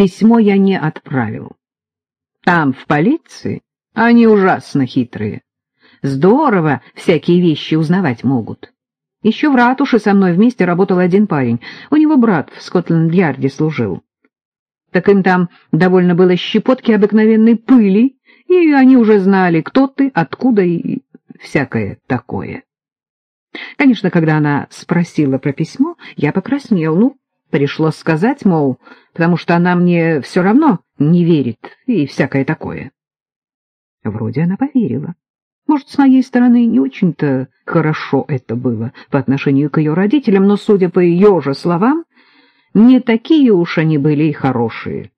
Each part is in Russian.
письмо я не отправил. Там, в полиции, они ужасно хитрые. Здорово всякие вещи узнавать могут. Еще в ратуше со мной вместе работал один парень. У него брат в Скотланд-Ярде служил. Так им там довольно было щепотки обыкновенной пыли, и они уже знали, кто ты, откуда и всякое такое. Конечно, когда она спросила про письмо, я покраснел. Ну, пришлось сказать, мол, потому что она мне все равно не верит и всякое такое. Вроде она поверила. Может, с моей стороны не очень-то хорошо это было по отношению к ее родителям, но, судя по ее же словам, не такие уж они были и хорошие.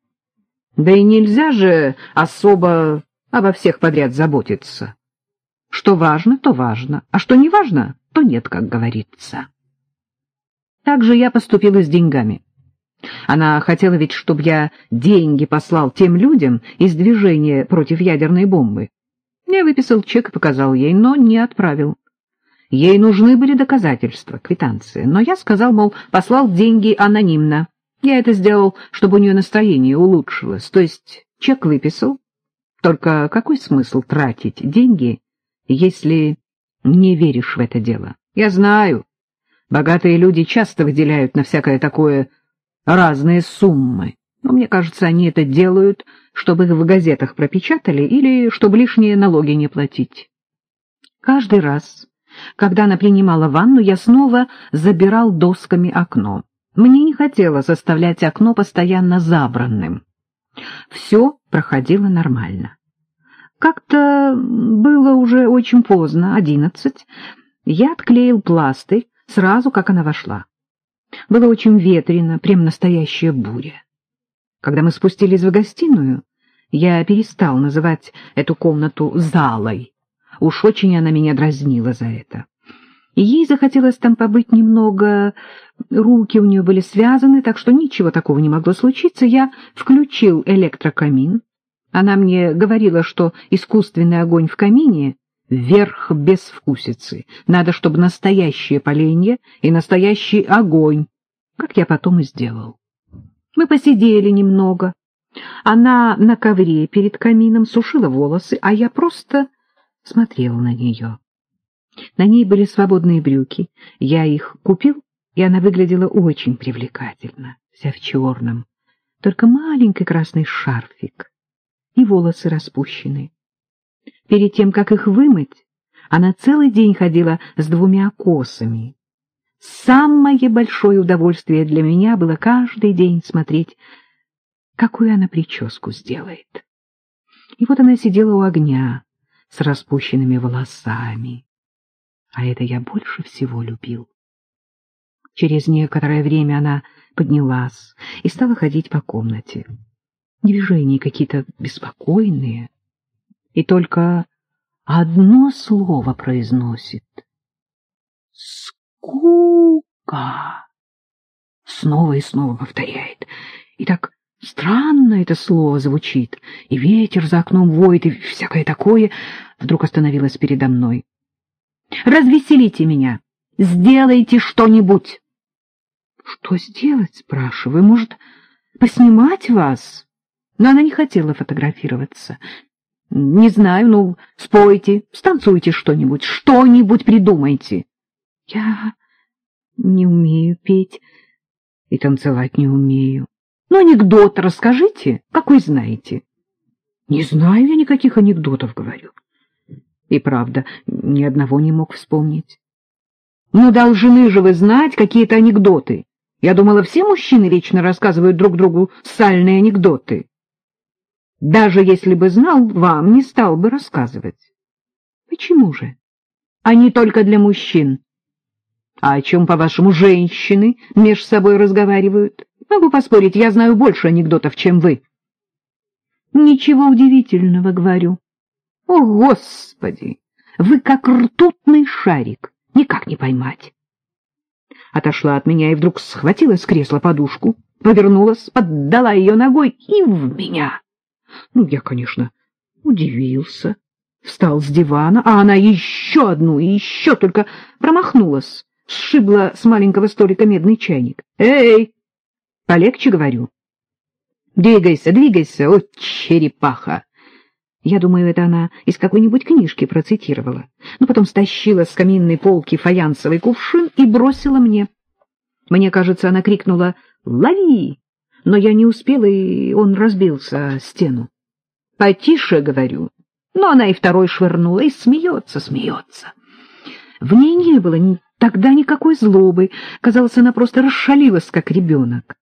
Да и нельзя же особо обо всех подряд заботиться. Что важно, то важно, а что не важно, то нет, как говорится. Так же я поступила с деньгами. Она хотела ведь, чтобы я деньги послал тем людям из движения против ядерной бомбы. Я выписал чек и показал ей, но не отправил. Ей нужны были доказательства, квитанции, но я сказал, мол, послал деньги анонимно. Я это сделал, чтобы у нее настроение улучшилось, то есть чек выписал. Только какой смысл тратить деньги, если не веришь в это дело? Я знаю, богатые люди часто выделяют на всякое такое разные суммы, но мне кажется, они это делают, чтобы их в газетах пропечатали или чтобы лишние налоги не платить. Каждый раз, когда она принимала ванну, я снова забирал досками окно. Мне не хотелось оставлять окно постоянно забранным. Все проходило нормально. Как-то было уже очень поздно, одиннадцать. Я отклеил пластырь сразу, как она вошла. Было очень ветрено, прям настоящая буря. Когда мы спустились в гостиную, я перестал называть эту комнату залой. Уж очень она меня дразнила за это. Ей захотелось там побыть немного, руки у нее были связаны, так что ничего такого не могло случиться. Я включил электрокамин, она мне говорила, что искусственный огонь в камине — верх безвкусицы. Надо, чтобы настоящее поленье и настоящий огонь, как я потом и сделал. Мы посидели немного. Она на ковре перед камином сушила волосы, а я просто смотрел на нее. На ней были свободные брюки. Я их купил, и она выглядела очень привлекательно, вся в черном. Только маленький красный шарфик и волосы распущены. Перед тем, как их вымыть, она целый день ходила с двумя косами. Самое большое удовольствие для меня было каждый день смотреть, какую она прическу сделает. И вот она сидела у огня с распущенными волосами. А это я больше всего любил. Через некоторое время она поднялась и стала ходить по комнате движения какие-то беспокойные, и только одно слово произносит. «Скука!» Снова и снова повторяет. И так странно это слово звучит, и ветер за окном воет, и всякое такое. Вдруг остановилась передо мной. «Развеселите меня! Сделайте что-нибудь!» «Что сделать?» — спрашиваю. «Может, поснимать вас?» но она не хотела фотографироваться. Не знаю, ну, спойте, станцуйте что-нибудь, что-нибудь придумайте. Я не умею петь и танцевать не умею. Ну, анекдот расскажите, какой знаете. Не знаю я никаких анекдотов, говорю. И правда, ни одного не мог вспомнить. Ну, должны же вы знать какие-то анекдоты. Я думала, все мужчины вечно рассказывают друг другу сальные анекдоты. Даже если бы знал, вам не стал бы рассказывать. Почему же? Они только для мужчин. А о чем, по-вашему, женщины между собой разговаривают? Могу поспорить, я знаю больше анекдотов, чем вы. Ничего удивительного, говорю. О, Господи! Вы как ртутный шарик, никак не поймать. Отошла от меня и вдруг схватила с кресла подушку, повернулась, поддала ее ногой и в меня. Ну, я, конечно, удивился. Встал с дивана, а она еще одну и еще только промахнулась. Сшибла с маленького столика медный чайник. «Эй! Полегче, говорю». Двигайся, двигайся, о, черепаха! Я думаю, это она из какой-нибудь книжки процитировала. Но потом стащила с каминной полки фаянсовый кувшин и бросила мне. Мне кажется, она крикнула «Лови!», но я не успела, и он разбился о стену. «Потише», — говорю. Но она и второй швырнула, и смеется, смеется. В ней не было тогда никакой злобы. Казалось, она просто расшалилась, как ребенок.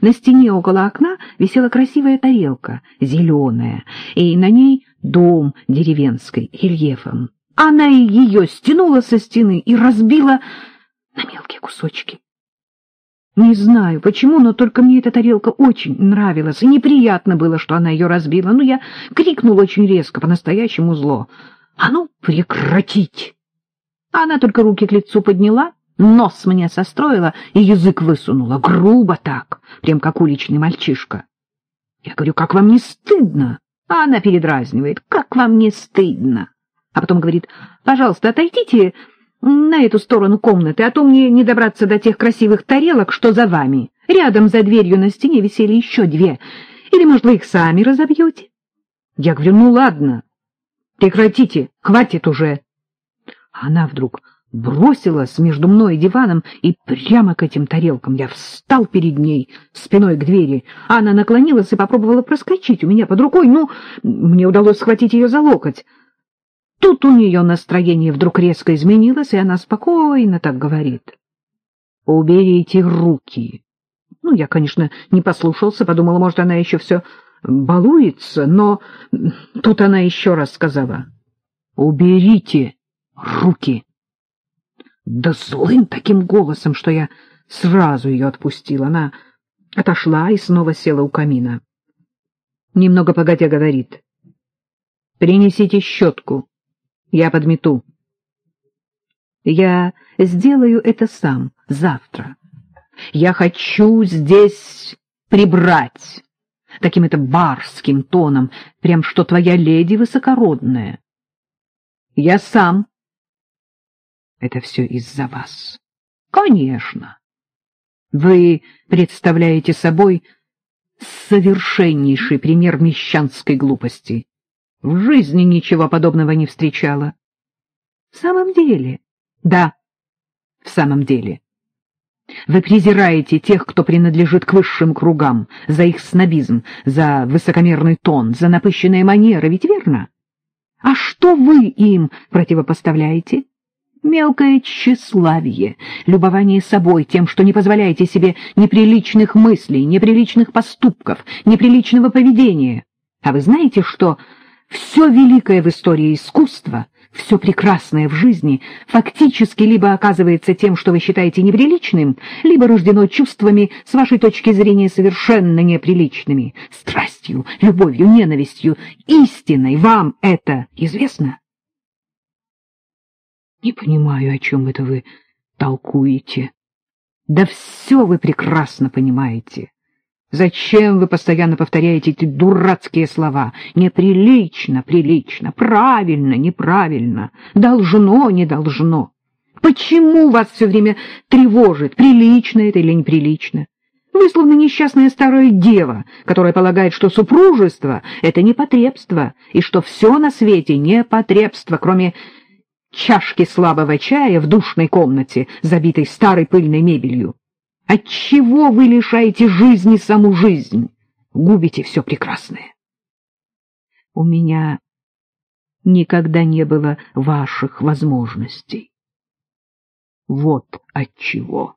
На стене около окна висела красивая тарелка, зеленая, и на ней дом деревенский, рельефом. Она и ее стянула со стены и разбила на мелкие кусочки. Не знаю, почему, но только мне эта тарелка очень нравилась, и неприятно было, что она ее разбила. Но я крикнул очень резко, по-настоящему зло. «А ну, прекратить!» Она только руки к лицу подняла, нос мне состроила и язык высунула, грубо так, прям как уличный мальчишка. Я говорю, как вам не стыдно? А она передразнивает, как вам не стыдно? А потом говорит, пожалуйста, отойдите на эту сторону комнаты, а то мне не добраться до тех красивых тарелок, что за вами. Рядом за дверью на стене висели еще две. Или, может, вы их сами разобьете? Я говорю, ну ладно, прекратите, хватит уже. Она вдруг бросилась между мной и диваном и прямо к этим тарелкам. Я встал перед ней, спиной к двери. Она наклонилась и попробовала проскочить у меня под рукой. Ну, мне удалось схватить ее за локоть. Тут у нее настроение вдруг резко изменилось, и она спокойно так говорит. «Уберите руки». Ну, я, конечно, не послушался, подумала, может, она еще все балуется, но тут она еще раз сказала. «Уберите руки». Да злым таким голосом, что я сразу ее отпустила. Она отошла и снова села у камина. Немного погодя говорит. «Принесите щетку, я подмету». «Я сделаю это сам завтра. Я хочу здесь прибрать» таким это барским тоном, прям что твоя леди высокородная. Я сам это все из-за вас. Конечно. Вы представляете собой совершеннейший пример мещанской глупости. В жизни ничего подобного не встречала. В самом деле? Да, в самом деле. Вы презираете тех, кто принадлежит к высшим кругам, за их снобизм, за высокомерный тон, за напыщенные манеры, ведь верно? А что вы им противопоставляете? мелкое тщеславие, любование собой тем, что не позволяете себе неприличных мыслей, неприличных поступков, неприличного поведения. А вы знаете, что все великое в истории искусства, все прекрасное в жизни фактически либо оказывается тем, что вы считаете неприличным, либо рождено чувствами, с вашей точки зрения, совершенно неприличными, страстью, любовью, ненавистью, истиной. Вам это известно? Не понимаю, о чем это вы толкуете. Да все вы прекрасно понимаете. Зачем вы постоянно повторяете эти дурацкие слова? Неприлично, прилично, правильно, неправильно, должно, не должно. Почему вас все время тревожит, прилично это или неприлично? Вы словно несчастная старая дева, которая полагает, что супружество — это непотребство, и что все на свете непотребство, кроме чашки слабого чая в душной комнате, забитой старой пыльной мебелью. Отчего вы лишаете жизни саму жизнь? Губите все прекрасное. У меня никогда не было ваших возможностей. Вот отчего.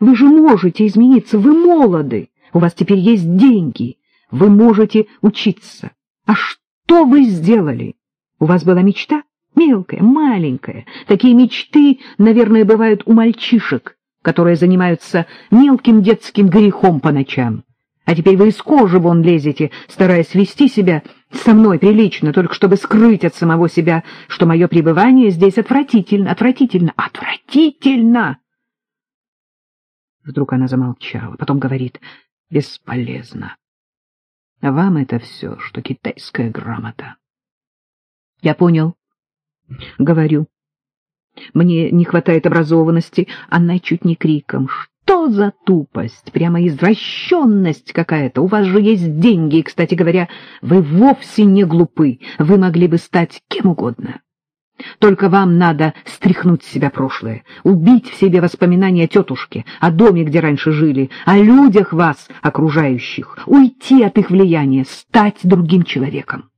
Вы же можете измениться, вы молоды, у вас теперь есть деньги, вы можете учиться. А что вы сделали? У вас была мечта? Мелкая, маленькая. Такие мечты, наверное, бывают у мальчишек, которые занимаются мелким детским грехом по ночам. А теперь вы из кожи вон лезете, стараясь вести себя со мной прилично, только чтобы скрыть от самого себя, что мое пребывание здесь отвратительно, отвратительно, отвратительно. Вдруг она замолчала, потом говорит, бесполезно. Вам это все, что китайская грамота. Я понял, Говорю. Мне не хватает образованности. Она чуть не криком. что за тупость, прямо извращенность какая-то. У вас же есть деньги, и, кстати говоря, вы вовсе не глупы, вы могли бы стать кем угодно. Только вам надо стряхнуть с себя прошлое, убить в себе воспоминания о тетушке, о доме, где раньше жили, о людях вас, окружающих, уйти от их влияния, стать другим человеком.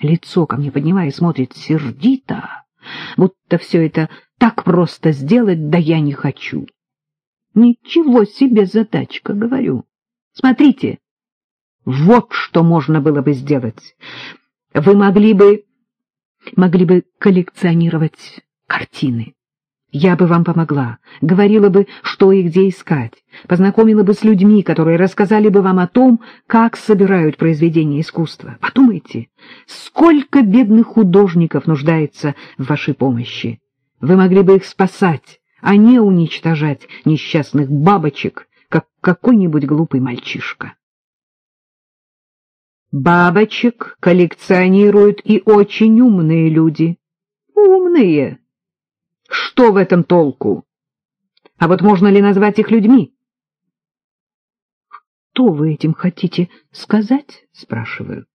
Лицо ко мне поднимая смотрит сердито, будто все это так просто сделать, да я не хочу. Ничего себе задачка, говорю. Смотрите, вот что можно было бы сделать. Вы могли бы могли бы коллекционировать картины. Я бы вам помогла, говорила бы, что и где искать, познакомила бы с людьми, которые рассказали бы вам о том, как собирают произведения искусства. Подумайте, сколько бедных художников нуждается в вашей помощи. Вы могли бы их спасать, а не уничтожать несчастных бабочек, как какой-нибудь глупый мальчишка. Бабочек коллекционируют и очень умные люди. Умные. Что в этом толку? А вот можно ли назвать их людьми? Что вы этим хотите сказать? Спрашиваю.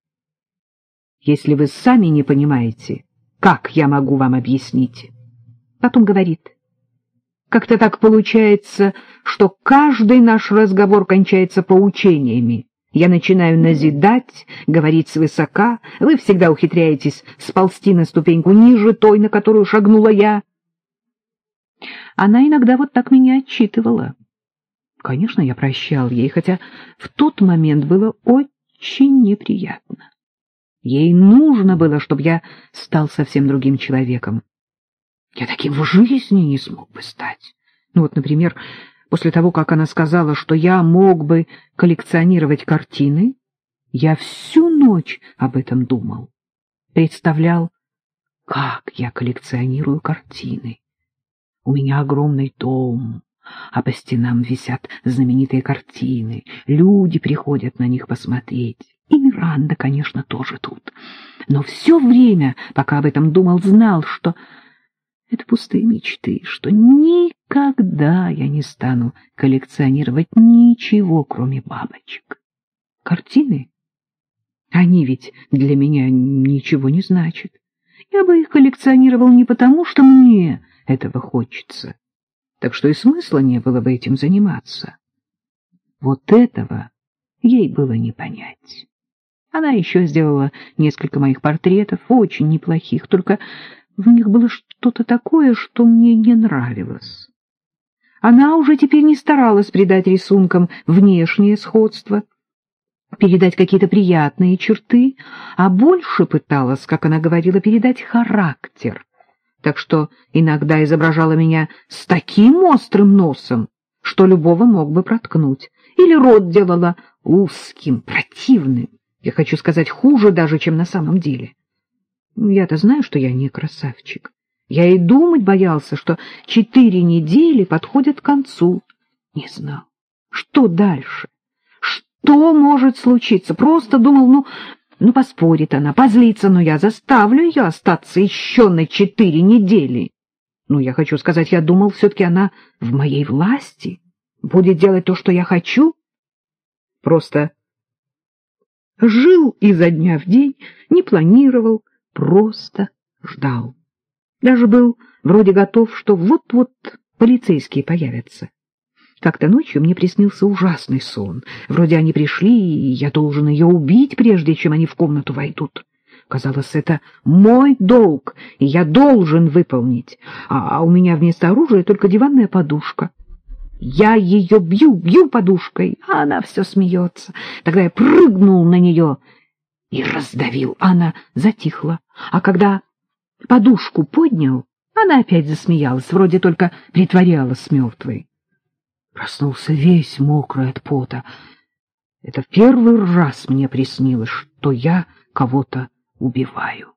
Если вы сами не понимаете, как я могу вам объяснить? Потом говорит. Как-то так получается, что каждый наш разговор кончается поучениями. Я начинаю назидать, говорить свысока, вы всегда ухитряетесь сползти на ступеньку ниже той, на которую шагнула я. Она иногда вот так меня отчитывала. Конечно, я прощал ей, хотя в тот момент было очень неприятно. Ей нужно было, чтобы я стал совсем другим человеком. Я таким в жизни не смог бы стать. Ну вот, например, После того, как она сказала, что я мог бы коллекционировать картины, я всю ночь об этом думал. Представлял, как я коллекционирую картины. У меня огромный дом, а по стенам висят знаменитые картины. Люди приходят на них посмотреть. И Миранда, конечно, тоже тут. Но все время, пока об этом думал, знал, что это пустые мечты, что никогда я не стану коллекционировать ничего, кроме бабочек. Картины? Они ведь для меня ничего не значат. Я бы их коллекционировал не потому, что мне этого хочется. Так что и смысла не было бы этим заниматься. Вот этого ей было не понять. Она еще сделала несколько моих портретов, очень неплохих, только в них было что-то такое, что мне не нравилось. Она уже теперь не старалась придать рисункам внешнее сходство, передать какие-то приятные черты, а больше пыталась, как она говорила, передать характер. Так что иногда изображала меня с таким острым носом, что любого мог бы проткнуть, или рот делала узким, противным, я хочу сказать, хуже даже, чем на самом деле. Я-то знаю, что я не красавчик. Я и думать боялся, что четыре недели подходят к концу. Не знал, что дальше, что может случиться. Просто думал, ну, ну поспорит она, позлится, но я заставлю ее остаться еще на четыре недели. Ну, я хочу сказать, я думал, все-таки она в моей власти, будет делать то, что я хочу. Просто жил изо дня в день, не планировал, просто ждал. Даже был вроде готов, что вот-вот полицейские появятся. Как-то ночью мне приснился ужасный сон. Вроде они пришли, и я должен ее убить, прежде чем они в комнату войдут. Казалось, это мой долг, и я должен выполнить. А, а у меня вместо оружия только диванная подушка. Я ее бью, бью подушкой, а она все смеется. Тогда я прыгнул на нее и раздавил. Она затихла, а когда подушку поднял, она опять засмеялась, вроде только притворялась мертвой. Проснулся весь мокрый от пота. Это первый раз мне приснилось, что я кого-то убиваю.